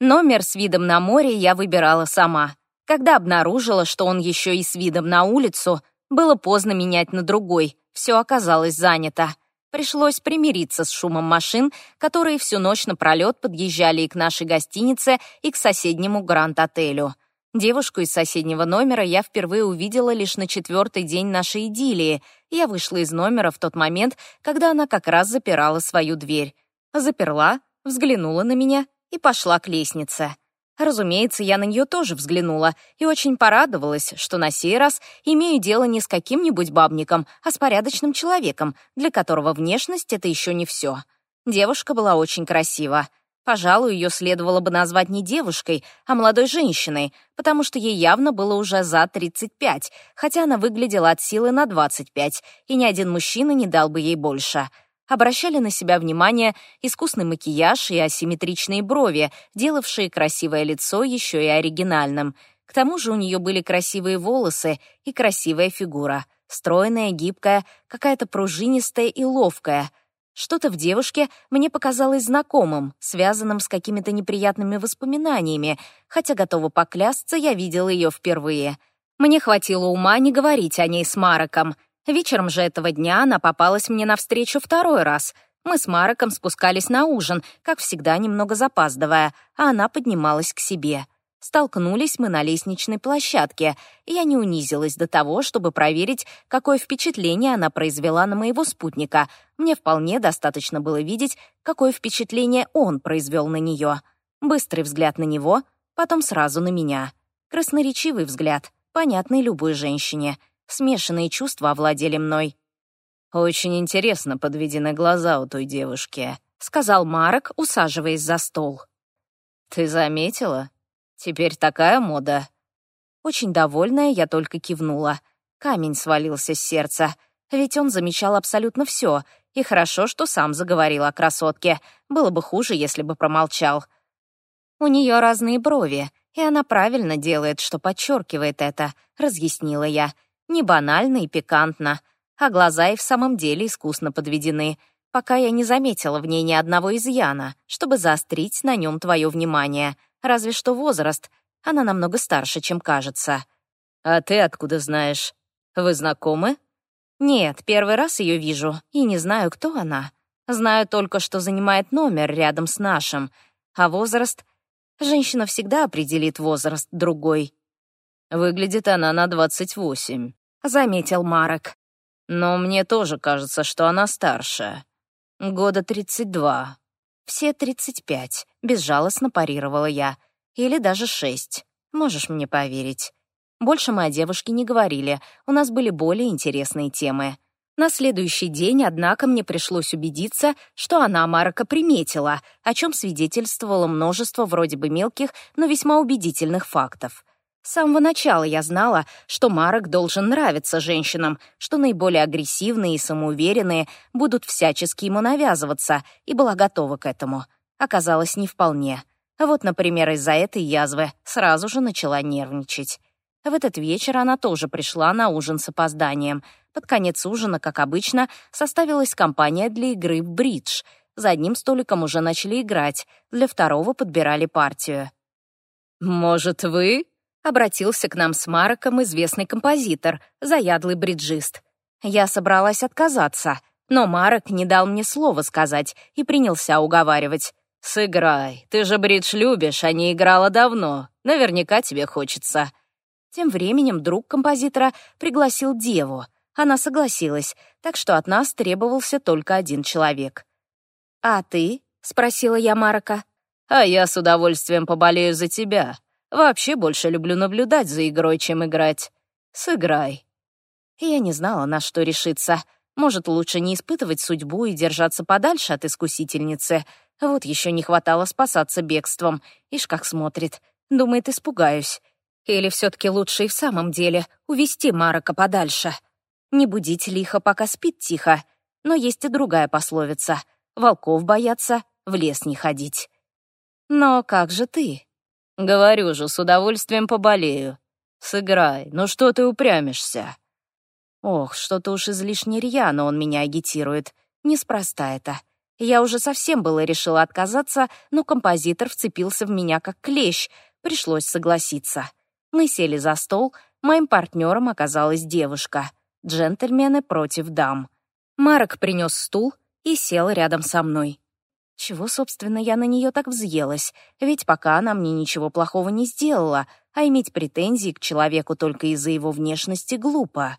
Номер с видом на море я выбирала сама. Когда обнаружила, что он еще и с видом на улицу, было поздно менять на другой, все оказалось занято. Пришлось примириться с шумом машин, которые всю ночь напролет подъезжали и к нашей гостинице, и к соседнему гранд-отелю. Девушку из соседнего номера я впервые увидела лишь на четвертый день нашей идиллии. Я вышла из номера в тот момент, когда она как раз запирала свою дверь. Заперла, взглянула на меня и пошла к лестнице. Разумеется, я на нее тоже взглянула и очень порадовалась, что на сей раз имею дело не с каким-нибудь бабником, а с порядочным человеком, для которого внешность — это еще не все. Девушка была очень красива. Пожалуй, ее следовало бы назвать не девушкой, а молодой женщиной, потому что ей явно было уже за 35, хотя она выглядела от силы на 25, и ни один мужчина не дал бы ей больше — обращали на себя внимание искусный макияж и асимметричные брови, делавшие красивое лицо еще и оригинальным. К тому же у нее были красивые волосы и красивая фигура. Стройная, гибкая, какая-то пружинистая и ловкая. Что-то в девушке мне показалось знакомым, связанным с какими-то неприятными воспоминаниями, хотя, готова поклясться, я видела ее впервые. Мне хватило ума не говорить о ней с Мароком — Вечером же этого дня она попалась мне навстречу второй раз. Мы с Мароком спускались на ужин, как всегда немного запаздывая, а она поднималась к себе. Столкнулись мы на лестничной площадке. Я не унизилась до того, чтобы проверить, какое впечатление она произвела на моего спутника. Мне вполне достаточно было видеть, какое впечатление он произвел на нее. Быстрый взгляд на него, потом сразу на меня. Красноречивый взгляд, понятный любой женщине. Смешанные чувства овладели мной. «Очень интересно подведены глаза у той девушки», — сказал Марок, усаживаясь за стол. «Ты заметила? Теперь такая мода». Очень довольная, я только кивнула. Камень свалился с сердца. Ведь он замечал абсолютно все, и хорошо, что сам заговорил о красотке. Было бы хуже, если бы промолчал. «У нее разные брови, и она правильно делает, что подчеркивает это», — разъяснила я. Не банально и пикантно, а глаза и в самом деле искусно подведены, пока я не заметила в ней ни одного изъяна, чтобы заострить на нем твое внимание, разве что возраст, она намного старше, чем кажется. «А ты откуда знаешь? Вы знакомы?» «Нет, первый раз ее вижу, и не знаю, кто она. Знаю только, что занимает номер рядом с нашим. А возраст? Женщина всегда определит возраст другой. Выглядит она на двадцать восемь», — заметил Марок. «Но мне тоже кажется, что она старше. Года тридцать два». «Все тридцать пять», — безжалостно парировала я. «Или даже шесть. Можешь мне поверить». Больше мы о девушке не говорили, у нас были более интересные темы. На следующий день, однако, мне пришлось убедиться, что она Марака приметила, о чем свидетельствовало множество вроде бы мелких, но весьма убедительных фактов. С самого начала я знала, что Марок должен нравиться женщинам, что наиболее агрессивные и самоуверенные будут всячески ему навязываться, и была готова к этому. Оказалось, не вполне. А Вот, например, из-за этой язвы сразу же начала нервничать. В этот вечер она тоже пришла на ужин с опозданием. Под конец ужина, как обычно, составилась компания для игры бридж. За одним столиком уже начали играть, для второго подбирали партию. «Может, вы?» обратился к нам с Мароком известный композитор, заядлый бриджист. Я собралась отказаться, но Марок не дал мне слова сказать и принялся уговаривать. «Сыграй, ты же бридж любишь, а не играла давно. Наверняка тебе хочется». Тем временем друг композитора пригласил деву. Она согласилась, так что от нас требовался только один человек. «А ты?» — спросила я Марка. «А я с удовольствием поболею за тебя», Вообще больше люблю наблюдать за игрой, чем играть. Сыграй». Я не знала, на что решиться. Может, лучше не испытывать судьбу и держаться подальше от искусительницы. Вот еще не хватало спасаться бегством. Ишь как смотрит. Думает, испугаюсь. Или все-таки лучше и в самом деле увести Марака подальше. Не будить лихо, пока спит тихо. Но есть и другая пословица. Волков бояться, в лес не ходить. Но как же ты? Говорю же, с удовольствием поболею. Сыграй, но что ты упрямишься? Ох, что-то уж излишне рьяно он меня агитирует. Неспроста это. Я уже совсем было решила отказаться, но композитор вцепился в меня как клещ. Пришлось согласиться. Мы сели за стол, моим партнером оказалась девушка. Джентльмены против дам. Марок принес стул и сел рядом со мной. Чего, собственно, я на нее так взъелась? Ведь пока она мне ничего плохого не сделала, а иметь претензии к человеку только из-за его внешности глупо.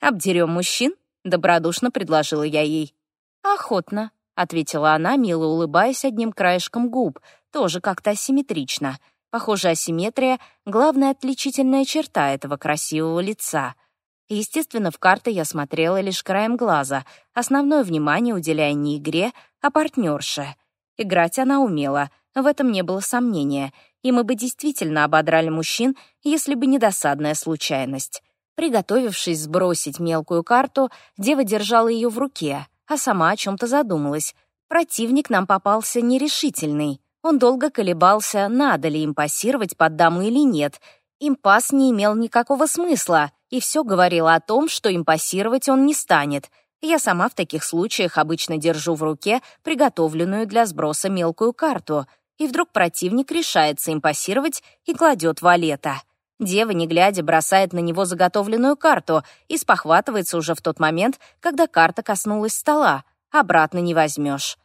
«Обдерем мужчин?» — добродушно предложила я ей. «Охотно», — ответила она, мило улыбаясь одним краешком губ, тоже как-то асимметрично. Похоже, асимметрия — главная отличительная черта этого красивого лица — Естественно, в карты я смотрела лишь краем глаза, основное внимание уделяя не игре, а партнерше. Играть она умела, в этом не было сомнения, и мы бы действительно ободрали мужчин, если бы не досадная случайность. Приготовившись сбросить мелкую карту, дева держала ее в руке, а сама о чем-то задумалась. Противник нам попался нерешительный. Он долго колебался, надо ли им пассировать под даму или нет. Импас не имел никакого смысла — и все говорило о том, что импассировать он не станет. Я сама в таких случаях обычно держу в руке приготовленную для сброса мелкую карту, и вдруг противник решается импассировать и кладет валета. Дева, не глядя, бросает на него заготовленную карту и спохватывается уже в тот момент, когда карта коснулась стола. Обратно не возьмешь.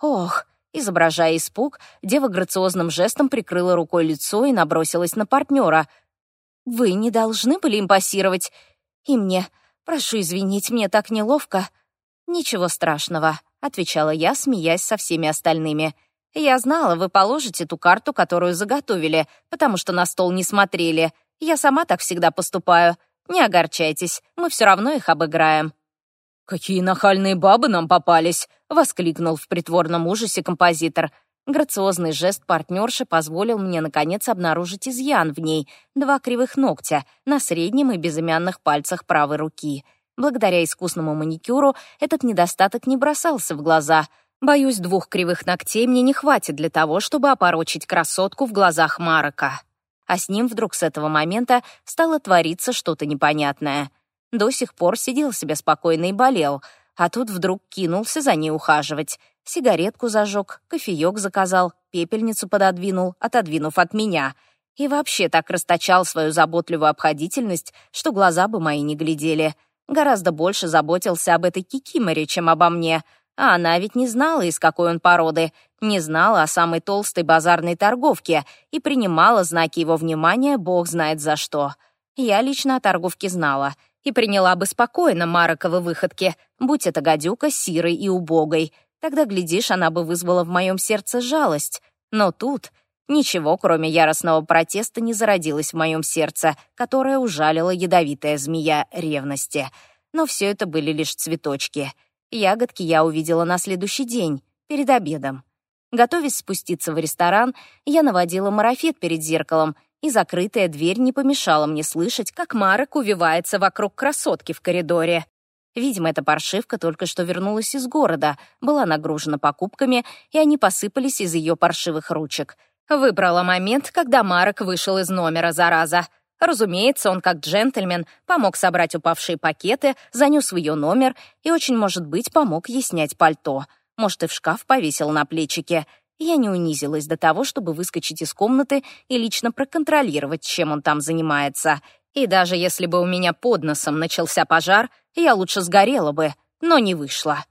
Ох, изображая испуг, дева грациозным жестом прикрыла рукой лицо и набросилась на партнера — вы не должны были им пассировать. И мне. Прошу извинить, мне так неловко». «Ничего страшного», — отвечала я, смеясь со всеми остальными. «Я знала, вы положите ту карту, которую заготовили, потому что на стол не смотрели. Я сама так всегда поступаю. Не огорчайтесь, мы все равно их обыграем». «Какие нахальные бабы нам попались!» — воскликнул в притворном ужасе композитор. Грациозный жест партнерши позволил мне, наконец, обнаружить изъян в ней — два кривых ногтя на среднем и безымянных пальцах правой руки. Благодаря искусному маникюру этот недостаток не бросался в глаза. Боюсь, двух кривых ногтей мне не хватит для того, чтобы опорочить красотку в глазах Марока. А с ним вдруг с этого момента стало твориться что-то непонятное. До сих пор сидел себе спокойно и болел, а тут вдруг кинулся за ней ухаживать — Сигаретку зажег, кофеек заказал, пепельницу пододвинул, а отодвинув от меня. И вообще так расточал свою заботливую обходительность, что глаза бы мои не глядели. Гораздо больше заботился об этой кикиморе, чем обо мне. А она ведь не знала, из какой он породы, не знала о самой толстой базарной торговке и принимала знаки его внимания бог знает за что. Я лично о торговке знала — и приняла бы спокойно Мароковы выходки, будь это гадюка, сирой и убогой. Тогда, глядишь, она бы вызвала в моем сердце жалость. Но тут ничего, кроме яростного протеста, не зародилось в моем сердце, которое ужалила ядовитая змея ревности. Но все это были лишь цветочки. Ягодки я увидела на следующий день, перед обедом. Готовясь спуститься в ресторан, я наводила марафет перед зеркалом, и закрытая дверь не помешала мне слышать, как Марек увивается вокруг красотки в коридоре. Видимо, эта паршивка только что вернулась из города, была нагружена покупками, и они посыпались из ее паршивых ручек. Выбрала момент, когда Марок вышел из номера, зараза. Разумеется, он, как джентльмен, помог собрать упавшие пакеты, занес в ее номер и, очень может быть, помог ей снять пальто. Может, и в шкаф повесил на плечики. Я не унизилась до того, чтобы выскочить из комнаты и лично проконтролировать, чем он там занимается. И даже если бы у меня под носом начался пожар — я лучше сгорела бы, но не вышла.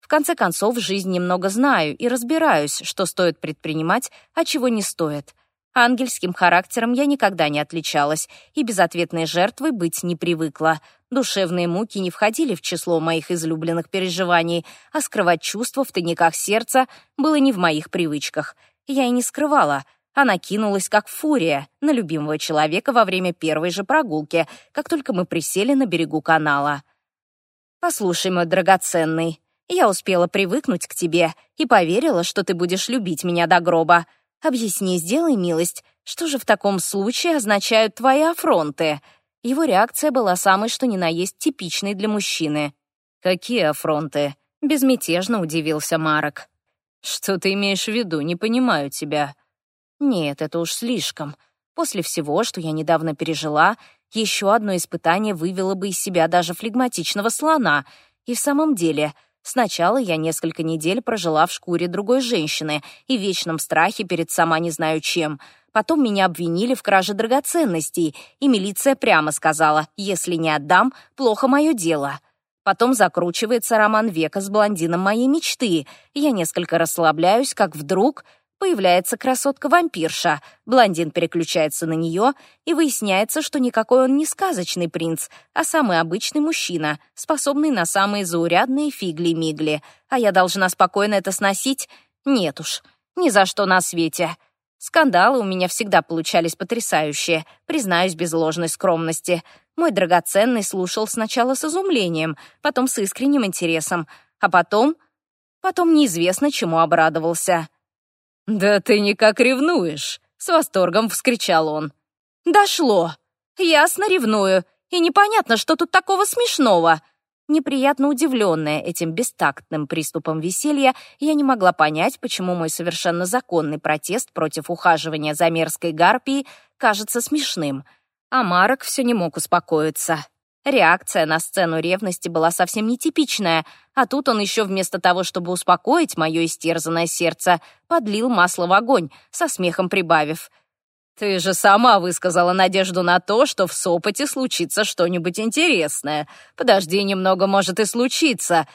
В конце концов, жизнь немного знаю и разбираюсь, что стоит предпринимать, а чего не стоит. Ангельским характером я никогда не отличалась и безответной жертвой быть не привыкла. Душевные муки не входили в число моих излюбленных переживаний, а скрывать чувства в тайниках сердца было не в моих привычках. Я и не скрывала. Она кинулась как фурия на любимого человека во время первой же прогулки, как только мы присели на берегу канала. «Послушай, мой драгоценный, я успела привыкнуть к тебе и поверила, что ты будешь любить меня до гроба. Объясни, сделай милость, что же в таком случае означают твои афронты?» Его реакция была самой что ни на есть типичной для мужчины. «Какие афронты?» — безмятежно удивился Марок. «Что ты имеешь в виду? Не понимаю тебя». «Нет, это уж слишком. После всего, что я недавно пережила, еще одно испытание вывело бы из себя даже флегматичного слона. И в самом деле, сначала я несколько недель прожила в шкуре другой женщины и в вечном страхе перед сама не знаю чем. Потом меня обвинили в краже драгоценностей, и милиция прямо сказала, если не отдам, плохо мое дело. Потом закручивается роман века с блондином моей мечты. Я несколько расслабляюсь, как вдруг появляется красотка-вампирша, блондин переключается на нее, и выясняется, что никакой он не сказочный принц, а самый обычный мужчина, способный на самые заурядные фигли-мигли. А я должна спокойно это сносить? Нет уж, ни за что на свете. Скандалы у меня всегда получались потрясающие, признаюсь без ложной скромности. Мой драгоценный слушал сначала с изумлением, потом с искренним интересом, а потом... Потом неизвестно, чему обрадовался. «Да ты никак ревнуешь!» — с восторгом вскричал он. «Дошло! Ясно ревную, и непонятно, что тут такого смешного!» Неприятно удивленная этим бестактным приступом веселья, я не могла понять, почему мой совершенно законный протест против ухаживания за мерзкой гарпией кажется смешным. А Марок все не мог успокоиться. Реакция на сцену ревности была совсем нетипичная — а тут он еще вместо того, чтобы успокоить мое истерзанное сердце, подлил масло в огонь, со смехом прибавив. «Ты же сама высказала надежду на то, что в Сопоте случится что-нибудь интересное. Подожди немного, может и случится.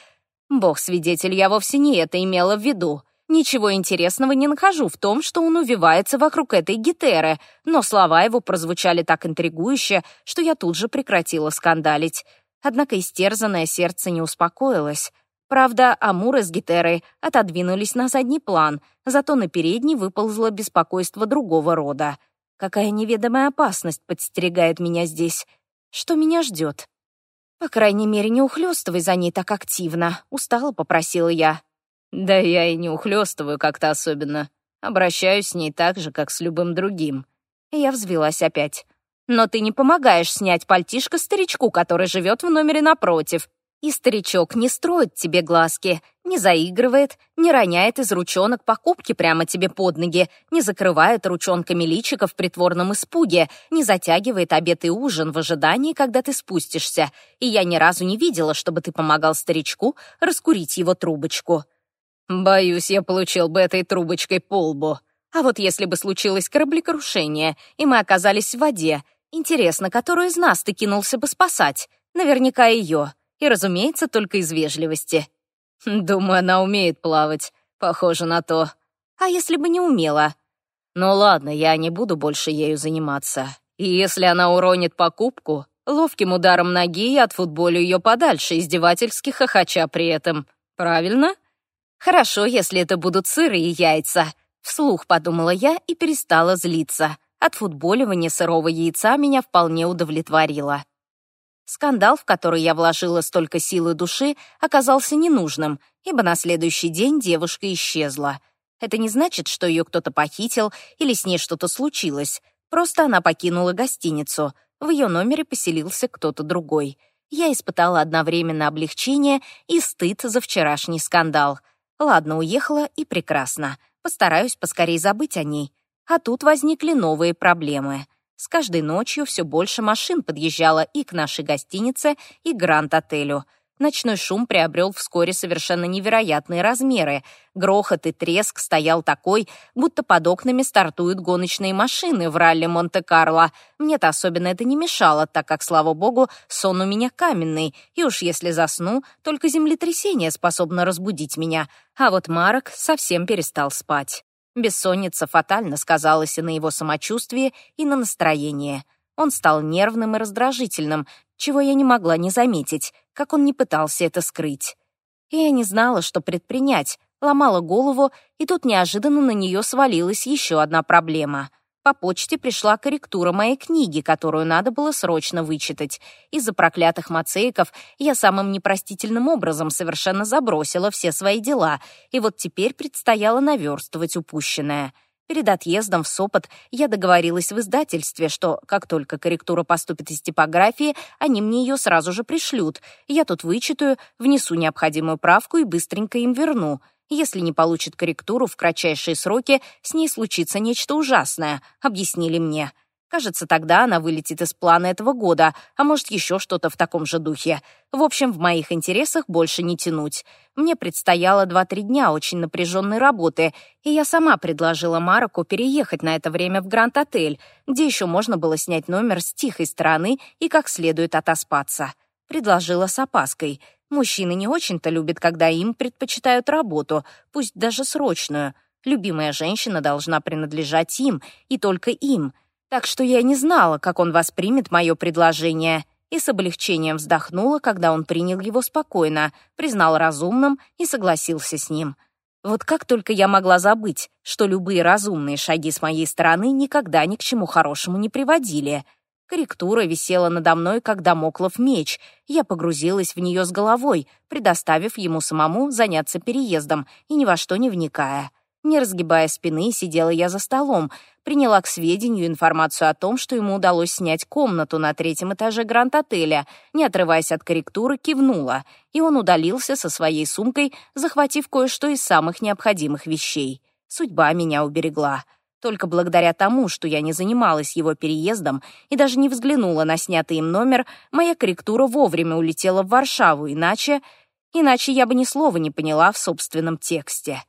Бог свидетель, я вовсе не это имела в виду. Ничего интересного не нахожу в том, что он увивается вокруг этой гитеры, но слова его прозвучали так интригующе, что я тут же прекратила скандалить. Однако истерзанное сердце не успокоилось. Правда, Амур с Гетерой отодвинулись на задний план, зато на передний выползло беспокойство другого рода. Какая неведомая опасность подстерегает меня здесь? Что меня ждет? По крайней мере, не ухлёстывай за ней так активно, устало попросила я. Да я и не ухлёстываю как-то особенно. Обращаюсь с ней так же, как с любым другим. Я взвелась опять. Но ты не помогаешь снять пальтишко старичку, который живет в номере напротив. И старичок не строит тебе глазки, не заигрывает, не роняет из ручонок покупки прямо тебе под ноги, не закрывает ручонками личика в притворном испуге, не затягивает обед и ужин в ожидании, когда ты спустишься. И я ни разу не видела, чтобы ты помогал старичку раскурить его трубочку. Боюсь, я получил бы этой трубочкой по лбу. А вот если бы случилось кораблекрушение, и мы оказались в воде, Интересно, которую из нас ты кинулся бы спасать? Наверняка ее. И, разумеется, только из вежливости. Думаю, она умеет плавать. Похоже на то. А если бы не умела? Ну ладно, я не буду больше ею заниматься. И если она уронит покупку, ловким ударом ноги я отфутболю ее подальше, издевательски хохоча при этом. Правильно? Хорошо, если это будут сырые яйца. Вслух подумала я и перестала злиться отфутболивание сырого яйца меня вполне удовлетворило. Скандал, в который я вложила столько силы души, оказался ненужным, ибо на следующий день девушка исчезла. Это не значит, что ее кто-то похитил или с ней что-то случилось. Просто она покинула гостиницу. В ее номере поселился кто-то другой. Я испытала одновременно облегчение и стыд за вчерашний скандал. Ладно, уехала и прекрасно. Постараюсь поскорее забыть о ней. А тут возникли новые проблемы. С каждой ночью все больше машин подъезжало и к нашей гостинице, и к Гранд-отелю. Ночной шум приобрел вскоре совершенно невероятные размеры. Грохот и треск стоял такой, будто под окнами стартуют гоночные машины в ралли Монте-Карло. Мне-то особенно это не мешало, так как, слава богу, сон у меня каменный, и уж если засну, только землетрясение способно разбудить меня. А вот Марок совсем перестал спать. Бессонница фатально сказалась и на его самочувствии, и на настроении. Он стал нервным и раздражительным, чего я не могла не заметить, как он не пытался это скрыть. И я не знала, что предпринять, ломала голову, и тут неожиданно на нее свалилась еще одна проблема — по почте пришла корректура моей книги, которую надо было срочно вычитать. Из-за проклятых мацеиков я самым непростительным образом совершенно забросила все свои дела, и вот теперь предстояло наверстывать упущенное. Перед отъездом в Сопот я договорилась в издательстве, что как только корректура поступит из типографии, они мне ее сразу же пришлют. Я тут вычитаю, внесу необходимую правку и быстренько им верну — если не получит корректуру в кратчайшие сроки, с ней случится нечто ужасное, объяснили мне. Кажется, тогда она вылетит из плана этого года, а может, еще что-то в таком же духе. В общем, в моих интересах больше не тянуть. Мне предстояло 2-3 дня очень напряженной работы, и я сама предложила Мароку переехать на это время в Гранд-отель, где еще можно было снять номер с тихой стороны и как следует отоспаться. Предложила с опаской. Мужчины не очень-то любят, когда им предпочитают работу, пусть даже срочную. Любимая женщина должна принадлежать им, и только им. Так что я не знала, как он воспримет мое предложение. И с облегчением вздохнула, когда он принял его спокойно, признал разумным и согласился с ним. Вот как только я могла забыть, что любые разумные шаги с моей стороны никогда ни к чему хорошему не приводили — Корректура висела надо мной, как домоклов меч. Я погрузилась в нее с головой, предоставив ему самому заняться переездом и ни во что не вникая. Не разгибая спины, сидела я за столом, приняла к сведению информацию о том, что ему удалось снять комнату на третьем этаже Гранд-отеля, не отрываясь от корректуры, кивнула, и он удалился со своей сумкой, захватив кое-что из самых необходимых вещей. Судьба меня уберегла. Только благодаря тому, что я не занималась его переездом и даже не взглянула на снятый им номер, моя корректура вовремя улетела в Варшаву, иначе... Иначе я бы ни слова не поняла в собственном тексте.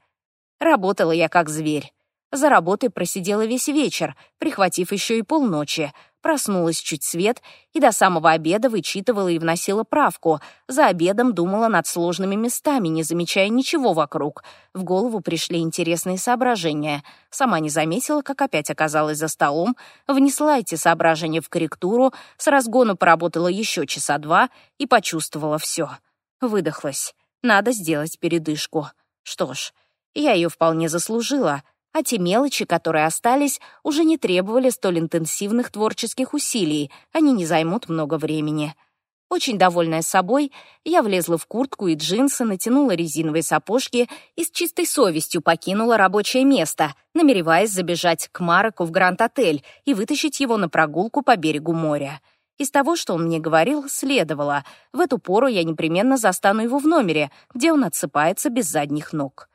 Работала я как зверь. За работой просидела весь вечер, прихватив еще и полночи, проснулась чуть свет и до самого обеда вычитывала и вносила правку. За обедом думала над сложными местами, не замечая ничего вокруг. В голову пришли интересные соображения. Сама не заметила, как опять оказалась за столом, внесла эти соображения в корректуру, с разгону поработала еще часа два и почувствовала все. Выдохлась. Надо сделать передышку. Что ж, я ее вполне заслужила — а те мелочи, которые остались, уже не требовали столь интенсивных творческих усилий, они не займут много времени. Очень довольная собой, я влезла в куртку и джинсы, натянула резиновые сапожки и с чистой совестью покинула рабочее место, намереваясь забежать к Мароку в Гранд-отель и вытащить его на прогулку по берегу моря. Из того, что он мне говорил, следовало. В эту пору я непременно застану его в номере, где он отсыпается без задних ног.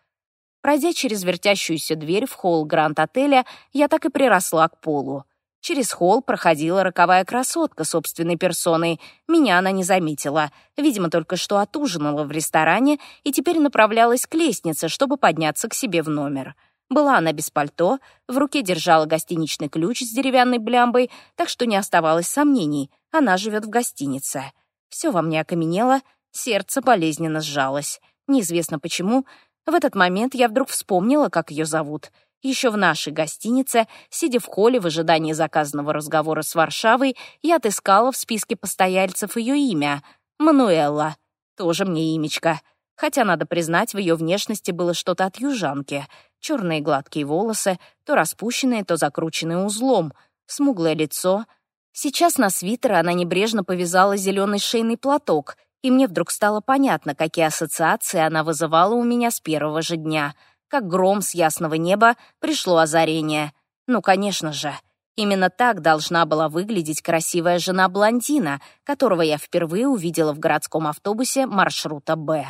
Пройдя через вертящуюся дверь в холл Гранд-отеля, я так и приросла к полу. Через холл проходила роковая красотка собственной персоной. Меня она не заметила. Видимо, только что отужинала в ресторане и теперь направлялась к лестнице, чтобы подняться к себе в номер. Была она без пальто, в руке держала гостиничный ключ с деревянной блямбой, так что не оставалось сомнений. Она живет в гостинице. Все во мне окаменело, сердце болезненно сжалось. Неизвестно почему, в этот момент я вдруг вспомнила, как ее зовут. Еще в нашей гостинице, сидя в холле в ожидании заказанного разговора с Варшавой, я отыскала в списке постояльцев ее имя — Мануэлла. Тоже мне имечко. Хотя, надо признать, в ее внешности было что-то от южанки. Черные гладкие волосы, то распущенные, то закрученные узлом, смуглое лицо. Сейчас на свитер она небрежно повязала зеленый шейный платок — и мне вдруг стало понятно, какие ассоциации она вызывала у меня с первого же дня. Как гром с ясного неба пришло озарение. Ну, конечно же. Именно так должна была выглядеть красивая жена блондина, которого я впервые увидела в городском автобусе маршрута «Б».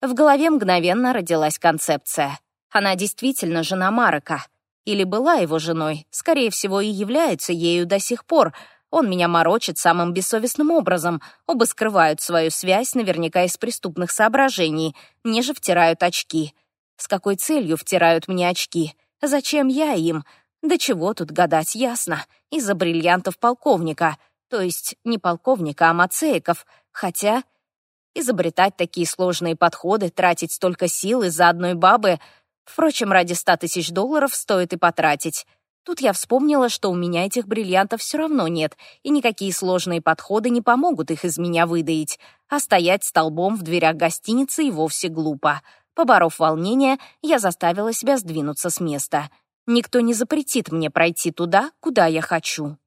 В голове мгновенно родилась концепция. Она действительно жена Марека. Или была его женой, скорее всего, и является ею до сих пор — он меня морочит самым бессовестным образом. Оба скрывают свою связь наверняка из преступных соображений. Мне же втирают очки. С какой целью втирают мне очки? Зачем я им? Да чего тут гадать, ясно. Из-за бриллиантов полковника. То есть не полковника, а Мацеиков. Хотя... Изобретать такие сложные подходы, тратить столько сил из-за одной бабы... Впрочем, ради ста тысяч долларов стоит и потратить. Тут я вспомнила, что у меня этих бриллиантов все равно нет, и никакие сложные подходы не помогут их из меня выдаить, а стоять столбом в дверях гостиницы и вовсе глупо. Поборов волнение, я заставила себя сдвинуться с места. Никто не запретит мне пройти туда, куда я хочу.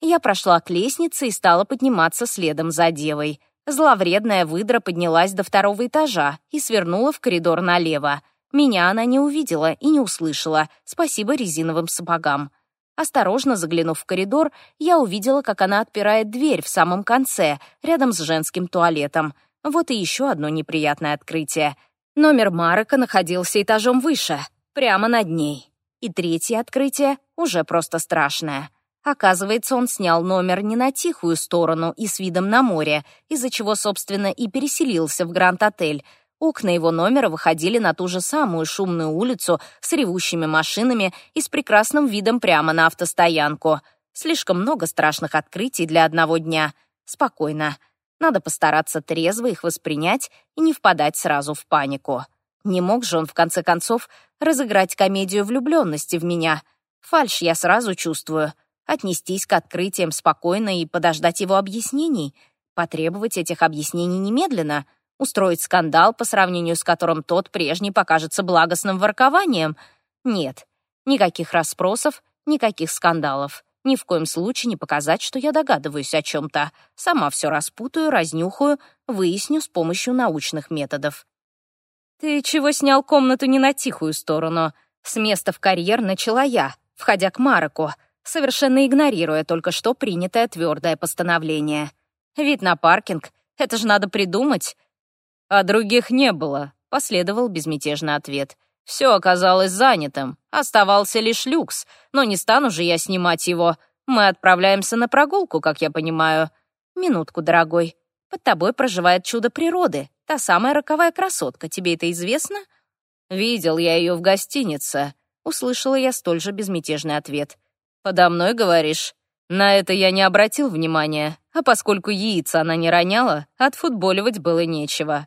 Я прошла к лестнице и стала подниматься следом за девой. Зловредная выдра поднялась до второго этажа и свернула в коридор налево — меня она не увидела и не услышала, спасибо резиновым сапогам. Осторожно заглянув в коридор, я увидела, как она отпирает дверь в самом конце, рядом с женским туалетом. Вот и еще одно неприятное открытие. Номер Марека находился этажом выше, прямо над ней. И третье открытие уже просто страшное. Оказывается, он снял номер не на тихую сторону и с видом на море, из-за чего, собственно, и переселился в Гранд-отель, Окна его номера выходили на ту же самую шумную улицу с ревущими машинами и с прекрасным видом прямо на автостоянку. Слишком много страшных открытий для одного дня. Спокойно. Надо постараться трезво их воспринять и не впадать сразу в панику. Не мог же он, в конце концов, разыграть комедию влюбленности в меня. Фальш я сразу чувствую. Отнестись к открытиям спокойно и подождать его объяснений. Потребовать этих объяснений немедленно — устроить скандал, по сравнению с которым тот прежний покажется благостным воркованием. Нет, никаких расспросов, никаких скандалов. Ни в коем случае не показать, что я догадываюсь о чем-то. Сама все распутаю, разнюхаю, выясню с помощью научных методов. «Ты чего снял комнату не на тихую сторону?» С места в карьер начала я, входя к Мароку, совершенно игнорируя только что принятое твердое постановление. «Вид на паркинг. Это же надо придумать. «А других не было», — последовал безмятежный ответ. «Все оказалось занятым. Оставался лишь люкс, но не стану же я снимать его. Мы отправляемся на прогулку, как я понимаю». «Минутку, дорогой. Под тобой проживает чудо природы. Та самая роковая красотка. Тебе это известно?» «Видел я ее в гостинице», — услышала я столь же безмятежный ответ. «Подо мной, говоришь?» На это я не обратил внимания, а поскольку яйца она не роняла, отфутболивать было нечего.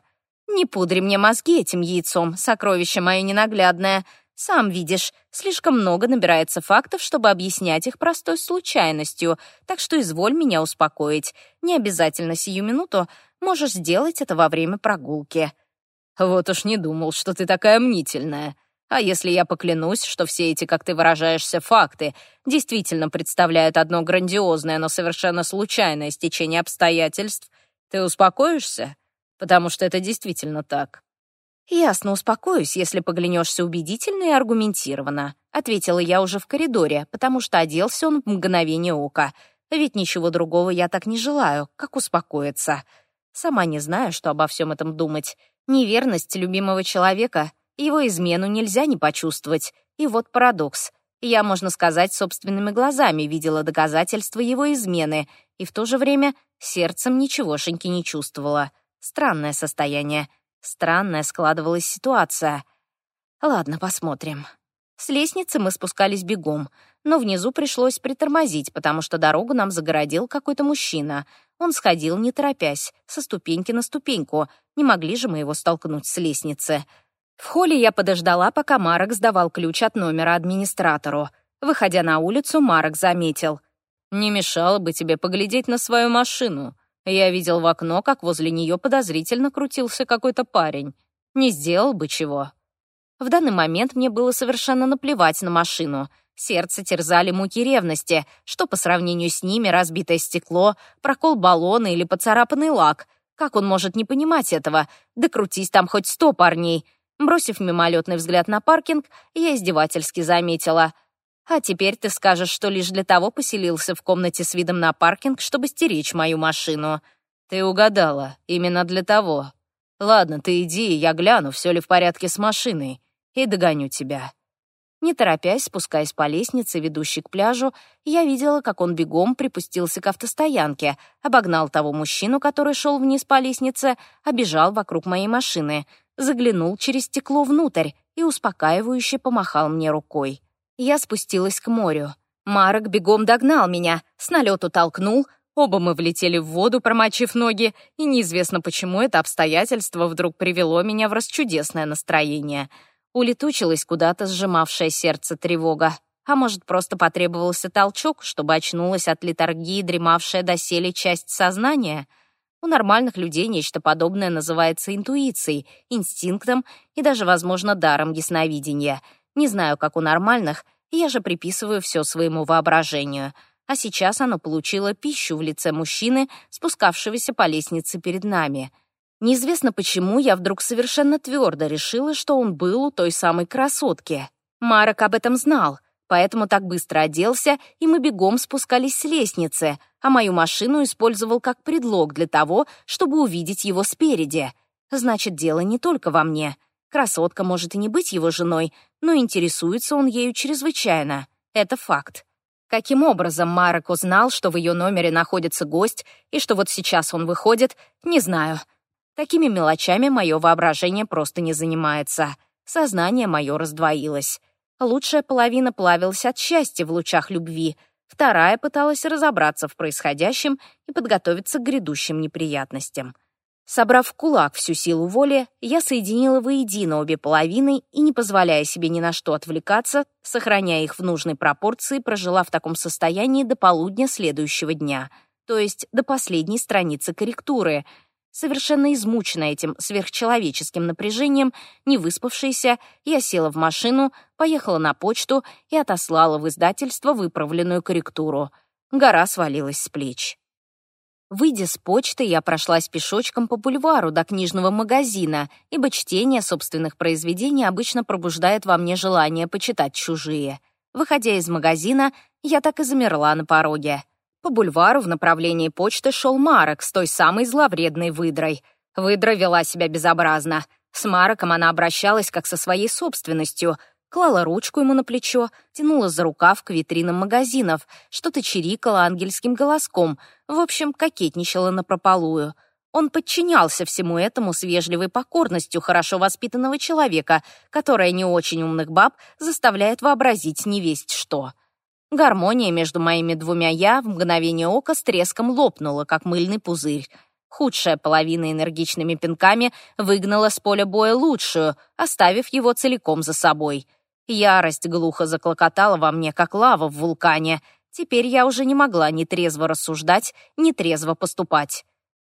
Не пудри мне мозги этим яйцом, сокровище мое ненаглядное. Сам видишь, слишком много набирается фактов, чтобы объяснять их простой случайностью, так что изволь меня успокоить. Не обязательно сию минуту, можешь сделать это во время прогулки». «Вот уж не думал, что ты такая мнительная. А если я поклянусь, что все эти, как ты выражаешься, факты действительно представляют одно грандиозное, но совершенно случайное стечение обстоятельств, ты успокоишься?» потому что это действительно так». «Ясно, успокоюсь, если поглянешься убедительно и аргументированно», ответила я уже в коридоре, потому что оделся он в мгновение ока. «Ведь ничего другого я так не желаю, как успокоиться». Сама не знаю, что обо всем этом думать. Неверность любимого человека, его измену нельзя не почувствовать. И вот парадокс. Я, можно сказать, собственными глазами видела доказательства его измены и в то же время сердцем ничегошеньки не чувствовала. Странное состояние. Странная складывалась ситуация. Ладно, посмотрим. С лестницы мы спускались бегом, но внизу пришлось притормозить, потому что дорогу нам загородил какой-то мужчина. Он сходил, не торопясь, со ступеньки на ступеньку. Не могли же мы его столкнуть с лестницы. В холле я подождала, пока Марок сдавал ключ от номера администратору. Выходя на улицу, Марок заметил. «Не мешало бы тебе поглядеть на свою машину. Я видел в окно, как возле нее подозрительно крутился какой-то парень. Не сделал бы чего. В данный момент мне было совершенно наплевать на машину. Сердце терзали муки ревности, что по сравнению с ними разбитое стекло, прокол баллона или поцарапанный лак. Как он может не понимать этого? Да крутись там хоть сто парней. Бросив мимолетный взгляд на паркинг, я издевательски заметила — а теперь ты скажешь, что лишь для того поселился в комнате с видом на паркинг, чтобы стеречь мою машину. Ты угадала, именно для того. Ладно, ты иди, я гляну, все ли в порядке с машиной, и догоню тебя. Не торопясь, спускаясь по лестнице, ведущей к пляжу, я видела, как он бегом припустился к автостоянке, обогнал того мужчину, который шел вниз по лестнице, обежал вокруг моей машины, заглянул через стекло внутрь и успокаивающе помахал мне рукой. Я спустилась к морю. Марок бегом догнал меня, с налету толкнул, оба мы влетели в воду, промочив ноги, и неизвестно почему это обстоятельство вдруг привело меня в расчудесное настроение. Улетучилась куда-то сжимавшее сердце тревога. А может, просто потребовался толчок, чтобы очнулась от литаргии, дремавшая доселе часть сознания? У нормальных людей нечто подобное называется интуицией, инстинктом и даже, возможно, даром ясновидения. Не знаю, как у нормальных, я же приписываю все своему воображению. А сейчас оно получило пищу в лице мужчины, спускавшегося по лестнице перед нами. Неизвестно почему, я вдруг совершенно твердо решила, что он был у той самой красотки. Марок об этом знал, поэтому так быстро оделся, и мы бегом спускались с лестницы, а мою машину использовал как предлог для того, чтобы увидеть его спереди. Значит, дело не только во мне. Красотка может и не быть его женой, но интересуется он ею чрезвычайно. Это факт. Каким образом Марок узнал, что в ее номере находится гость и что вот сейчас он выходит, не знаю. Такими мелочами мое воображение просто не занимается. Сознание мое раздвоилось. Лучшая половина плавилась от счастья в лучах любви, вторая пыталась разобраться в происходящем и подготовиться к грядущим неприятностям. Собрав в кулак всю силу воли, я соединила воедино обе половины и, не позволяя себе ни на что отвлекаться, сохраняя их в нужной пропорции, прожила в таком состоянии до полудня следующего дня, то есть до последней страницы корректуры, совершенно измученная этим сверхчеловеческим напряжением, не выспавшаяся, я села в машину, поехала на почту и отослала в издательство выправленную корректуру. Гора свалилась с плеч. Выйдя с почты, я прошлась пешочком по бульвару до книжного магазина, ибо чтение собственных произведений обычно пробуждает во мне желание почитать чужие. Выходя из магазина, я так и замерла на пороге. По бульвару в направлении почты шел Марок с той самой зловредной выдрой. Выдра вела себя безобразно. С Мароком она обращалась как со своей собственностью — клала ручку ему на плечо, тянула за рукав к витринам магазинов, что-то чирикала ангельским голоском, в общем, кокетничала напропалую. Он подчинялся всему этому с вежливой покорностью хорошо воспитанного человека, которая не очень умных баб заставляет вообразить невесть что. Гармония между моими двумя «я» в мгновение ока с треском лопнула, как мыльный пузырь. Худшая половина энергичными пинками выгнала с поля боя лучшую, оставив его целиком за собой — Ярость глухо заклокотала во мне, как лава в вулкане. Теперь я уже не могла ни трезво рассуждать, ни трезво поступать.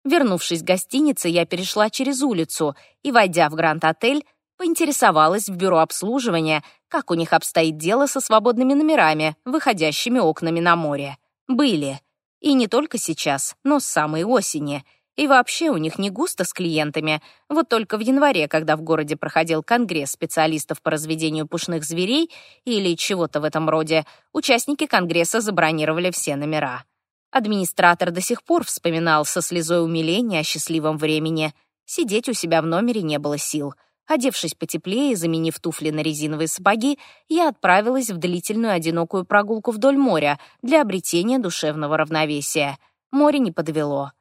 Вернувшись в гостинице, я перешла через улицу и, войдя в Гранд-отель, поинтересовалась в бюро обслуживания, как у них обстоит дело со свободными номерами, выходящими окнами на море. Были. И не только сейчас, но с самой осени — и вообще у них не густо с клиентами. Вот только в январе, когда в городе проходил конгресс специалистов по разведению пушных зверей или чего-то в этом роде, участники конгресса забронировали все номера. Администратор до сих пор вспоминал со слезой умиления о счастливом времени. Сидеть у себя в номере не было сил. Одевшись потеплее и заменив туфли на резиновые сапоги, я отправилась в длительную одинокую прогулку вдоль моря для обретения душевного равновесия. Море не подвело.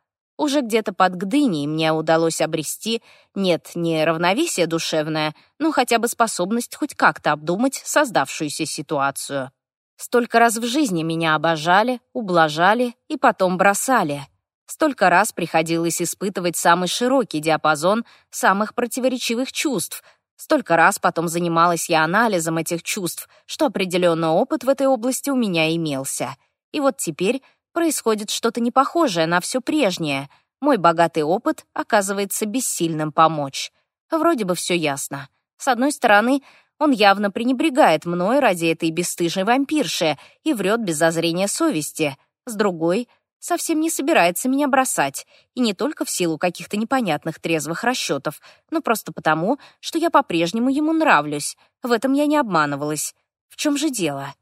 Уже где-то под Гдыней мне удалось обрести, нет, не равновесие душевное, но хотя бы способность хоть как-то обдумать создавшуюся ситуацию. Столько раз в жизни меня обожали, ублажали и потом бросали. Столько раз приходилось испытывать самый широкий диапазон самых противоречивых чувств. Столько раз потом занималась я анализом этих чувств, что определенный опыт в этой области у меня имелся. И вот теперь происходит что-то непохожее на все прежнее. Мой богатый опыт оказывается бессильным помочь. Вроде бы все ясно. С одной стороны, он явно пренебрегает мной ради этой бесстыжей вампирши и врет без зазрения совести. С другой, совсем не собирается меня бросать, и не только в силу каких-то непонятных трезвых расчетов, но просто потому, что я по-прежнему ему нравлюсь. В этом я не обманывалась. В чем же дело?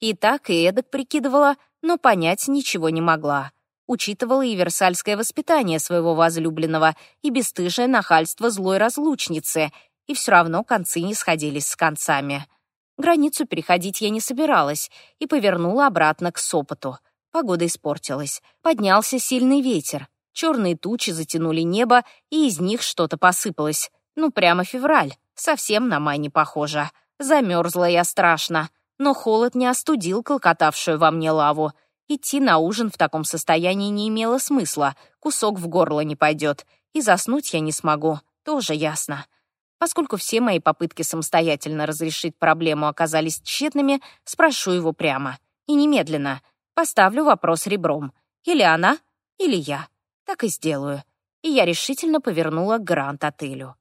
И так и эдак прикидывала — но понять ничего не могла. Учитывала и версальское воспитание своего возлюбленного, и бесстыжее нахальство злой разлучницы, и все равно концы не сходились с концами. Границу переходить я не собиралась и повернула обратно к Сопоту. Погода испортилась. Поднялся сильный ветер. Черные тучи затянули небо, и из них что-то посыпалось. Ну, прямо февраль. Совсем на май не похоже. Замерзла я страшно но холод не остудил колкотавшую во мне лаву. Идти на ужин в таком состоянии не имело смысла, кусок в горло не пойдет, и заснуть я не смогу, тоже ясно. Поскольку все мои попытки самостоятельно разрешить проблему оказались тщетными, спрошу его прямо. И немедленно. Поставлю вопрос ребром. Или она, или я. Так и сделаю. И я решительно повернула к Гранд-отелю.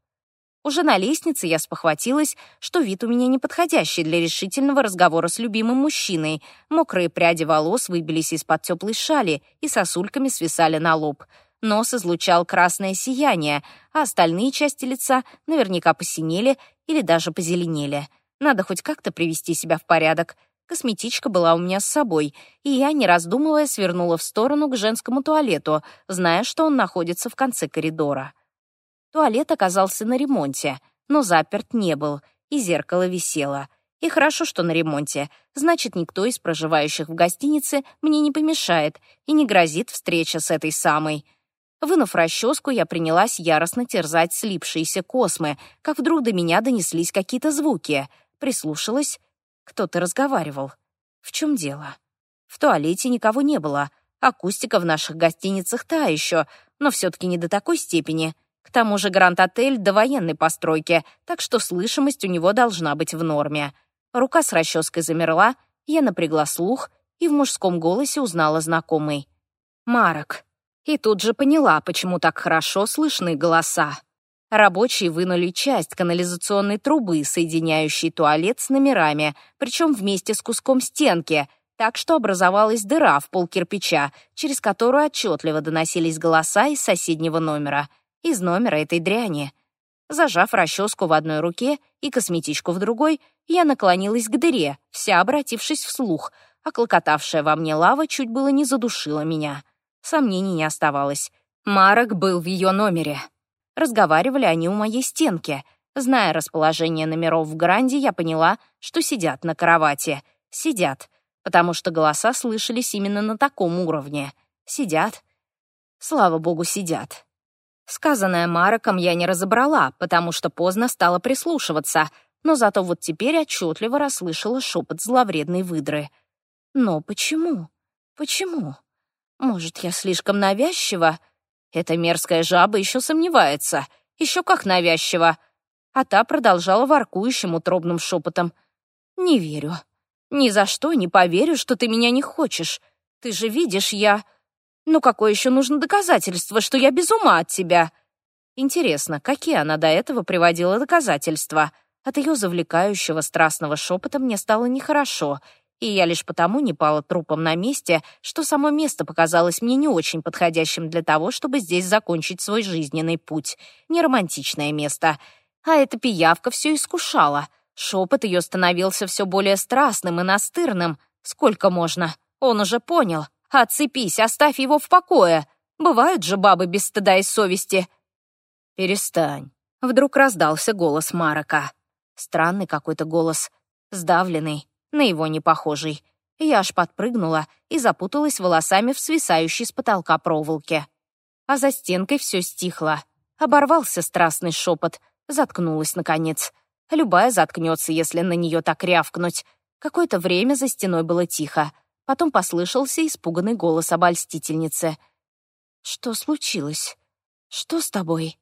Уже на лестнице я спохватилась, что вид у меня неподходящий для решительного разговора с любимым мужчиной. Мокрые пряди волос выбились из-под теплой шали и сосульками свисали на лоб. Нос излучал красное сияние, а остальные части лица наверняка посинели или даже позеленели. Надо хоть как-то привести себя в порядок. Косметичка была у меня с собой, и я, не раздумывая, свернула в сторону к женскому туалету, зная, что он находится в конце коридора. Туалет оказался на ремонте, но заперт не был, и зеркало висело. И хорошо, что на ремонте. Значит, никто из проживающих в гостинице мне не помешает и не грозит встреча с этой самой. Вынув расческу, я принялась яростно терзать слипшиеся космы, как вдруг до меня донеслись какие-то звуки. Прислушалась. Кто-то разговаривал. В чем дело? В туалете никого не было. Акустика в наших гостиницах та еще, но все-таки не до такой степени — к тому же Гранд-отель до военной постройки, так что слышимость у него должна быть в норме. Рука с расческой замерла, я напрягла слух и в мужском голосе узнала знакомый. «Марок». И тут же поняла, почему так хорошо слышны голоса. Рабочие вынули часть канализационной трубы, соединяющей туалет с номерами, причем вместе с куском стенки, так что образовалась дыра в пол кирпича, через которую отчетливо доносились голоса из соседнего номера — из номера этой дряни. Зажав расческу в одной руке и косметичку в другой, я наклонилась к дыре, вся обратившись вслух, а клокотавшая во мне лава чуть было не задушила меня. Сомнений не оставалось. Марок был в ее номере. Разговаривали они у моей стенки. Зная расположение номеров в гранде, я поняла, что сидят на кровати. Сидят, потому что голоса слышались именно на таком уровне. Сидят. Слава богу, сидят. Сказанное Мароком я не разобрала, потому что поздно стала прислушиваться, но зато вот теперь отчетливо расслышала шепот зловредной выдры. «Но почему? Почему? Может, я слишком навязчива?» Эта мерзкая жаба еще сомневается. Еще как навязчива. А та продолжала воркующим утробным шепотом. «Не верю. Ни за что не поверю, что ты меня не хочешь. Ты же видишь, я...» Ну какое еще нужно доказательство, что я без ума от тебя? Интересно, какие она до этого приводила доказательства? От ее завлекающего страстного шепота мне стало нехорошо, и я лишь потому не пала трупом на месте, что само место показалось мне не очень подходящим для того, чтобы здесь закончить свой жизненный путь. Неромантичное место. А эта пиявка все искушала. Шепот ее становился все более страстным и настырным. Сколько можно? Он уже понял. Отцепись, оставь его в покое. Бывают же бабы без стыда и совести». «Перестань», — вдруг раздался голос Марака. Странный какой-то голос, сдавленный, на его не похожий. Я аж подпрыгнула и запуталась волосами в свисающей с потолка проволоке. А за стенкой все стихло. Оборвался страстный шепот, заткнулась наконец. Любая заткнется, если на нее так рявкнуть. Какое-то время за стеной было тихо. Потом послышался испуганный голос обольстительницы. «Что случилось? Что с тобой?»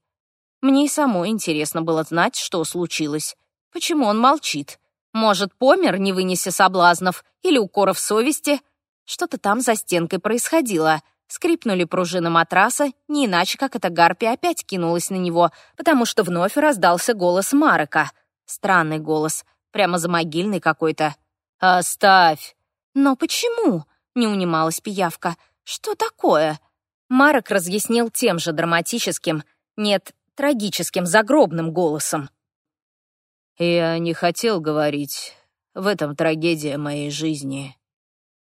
Мне и самой интересно было знать, что случилось. Почему он молчит? Может, помер, не вынеся соблазнов, или укоров совести? Что-то там за стенкой происходило. Скрипнули пружины матраса, не иначе, как эта гарпия опять кинулась на него, потому что вновь раздался голос Марека. Странный голос, прямо за могильный какой-то. «Оставь!» «Но почему?» — не унималась пиявка. «Что такое?» Марок разъяснил тем же драматическим, нет, трагическим загробным голосом. «Я не хотел говорить. В этом трагедия моей жизни».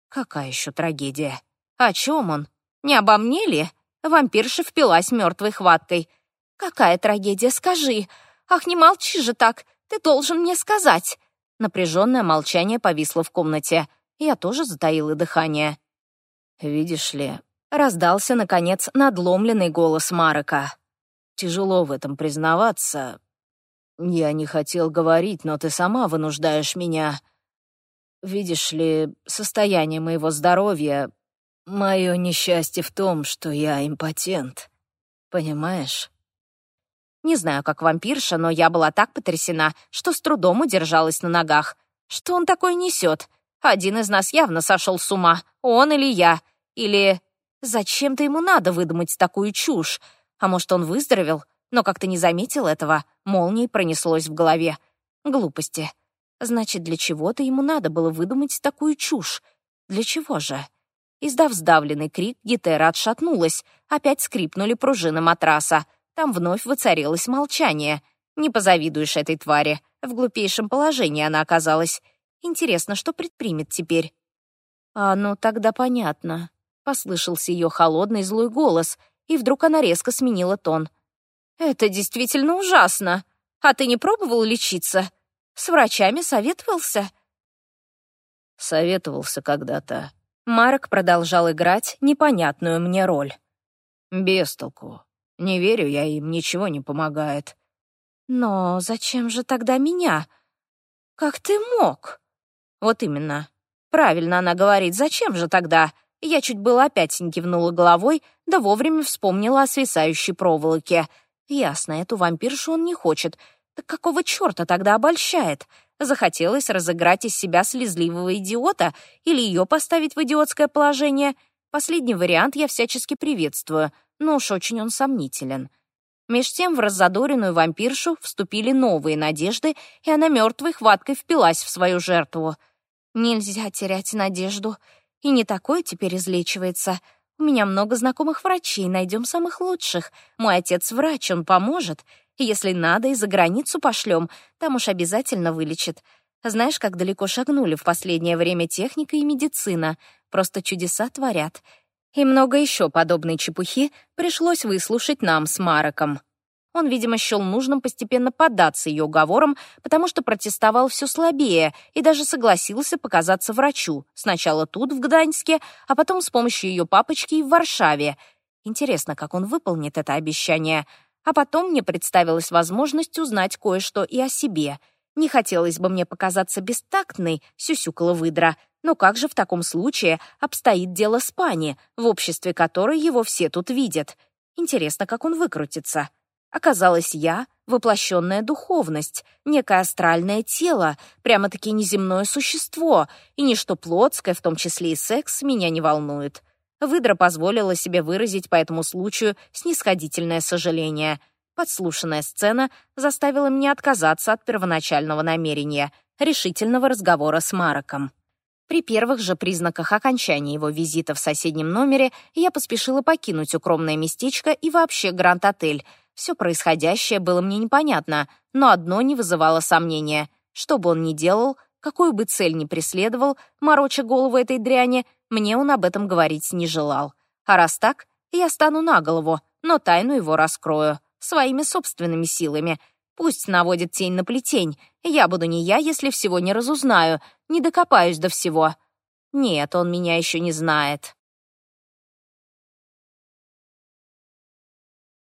«Какая еще трагедия? О чем он? Не обо мне ли?» Вампирша впилась мертвой хваткой. «Какая трагедия? Скажи! Ах, не молчи же так! Ты должен мне сказать!» Напряженное молчание повисло в комнате. Я тоже затаила дыхание. «Видишь ли...» — раздался, наконец, надломленный голос Марека. «Тяжело в этом признаваться. Я не хотел говорить, но ты сама вынуждаешь меня. Видишь ли, состояние моего здоровья... Мое несчастье в том, что я импотент. Понимаешь?» Не знаю, как вампирша, но я была так потрясена, что с трудом удержалась на ногах. Что он такое несет? Один из нас явно сошел с ума, он или я. Или зачем-то ему надо выдумать такую чушь? А может, он выздоровел, но как-то не заметил этого, молнией пронеслось в голове. Глупости. Значит, для чего-то ему надо было выдумать такую чушь. Для чего же? Издав сдавленный крик, Гетера отшатнулась. Опять скрипнули пружины матраса. Там вновь воцарилось молчание. Не позавидуешь этой твари. В глупейшем положении она оказалась. Интересно, что предпримет теперь?» «А, ну тогда понятно», — послышался ее холодный злой голос, и вдруг она резко сменила тон. «Это действительно ужасно. А ты не пробовал лечиться? С врачами советовался?» «Советовался когда-то». Марк продолжал играть непонятную мне роль. «Без толку. Не верю я им, ничего не помогает». «Но зачем же тогда меня? Как ты мог?» Вот именно. Правильно она говорит. Зачем же тогда? Я чуть было опять не кивнула головой, да вовремя вспомнила о свисающей проволоке. Ясно, эту вампиршу он не хочет. Так какого черта тогда обольщает? Захотелось разыграть из себя слезливого идиота или ее поставить в идиотское положение. Последний вариант я всячески приветствую, но уж очень он сомнителен. Меж тем в раззадоренную вампиршу вступили новые надежды, и она мертвой хваткой впилась в свою жертву — Нельзя терять надежду. И не такое теперь излечивается. У меня много знакомых врачей, найдем самых лучших. Мой отец врач, он поможет. Если надо, и за границу пошлем, там уж обязательно вылечит. Знаешь, как далеко шагнули в последнее время техника и медицина. Просто чудеса творят. И много еще подобной чепухи пришлось выслушать нам с Мароком. Он, видимо, счел нужным постепенно поддаться ее уговорам, потому что протестовал все слабее и даже согласился показаться врачу, сначала тут, в Гданьске, а потом с помощью ее папочки и в Варшаве. Интересно, как он выполнит это обещание. А потом мне представилась возможность узнать кое-что и о себе. Не хотелось бы мне показаться бестактной, сюсюкала выдра, но как же в таком случае обстоит дело с пани, в обществе которой его все тут видят? Интересно, как он выкрутится. Оказалось, я — воплощенная духовность, некое астральное тело, прямо-таки неземное существо, и ничто плотское, в том числе и секс, меня не волнует. Выдра позволила себе выразить по этому случаю снисходительное сожаление. Подслушанная сцена заставила меня отказаться от первоначального намерения — решительного разговора с Мароком. При первых же признаках окончания его визита в соседнем номере я поспешила покинуть укромное местечко и вообще Гранд-отель — все происходящее было мне непонятно, но одно не вызывало сомнения. Что бы он ни делал, какую бы цель ни преследовал, мороча голову этой дряни, мне он об этом говорить не желал. А раз так, я стану на голову, но тайну его раскрою. Своими собственными силами. Пусть наводит тень на плетень. Я буду не я, если всего не разузнаю, не докопаюсь до всего. Нет, он меня еще не знает.